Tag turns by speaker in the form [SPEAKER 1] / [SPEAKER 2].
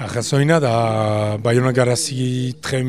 [SPEAKER 1] Arrazoina da Bayona Garazi tren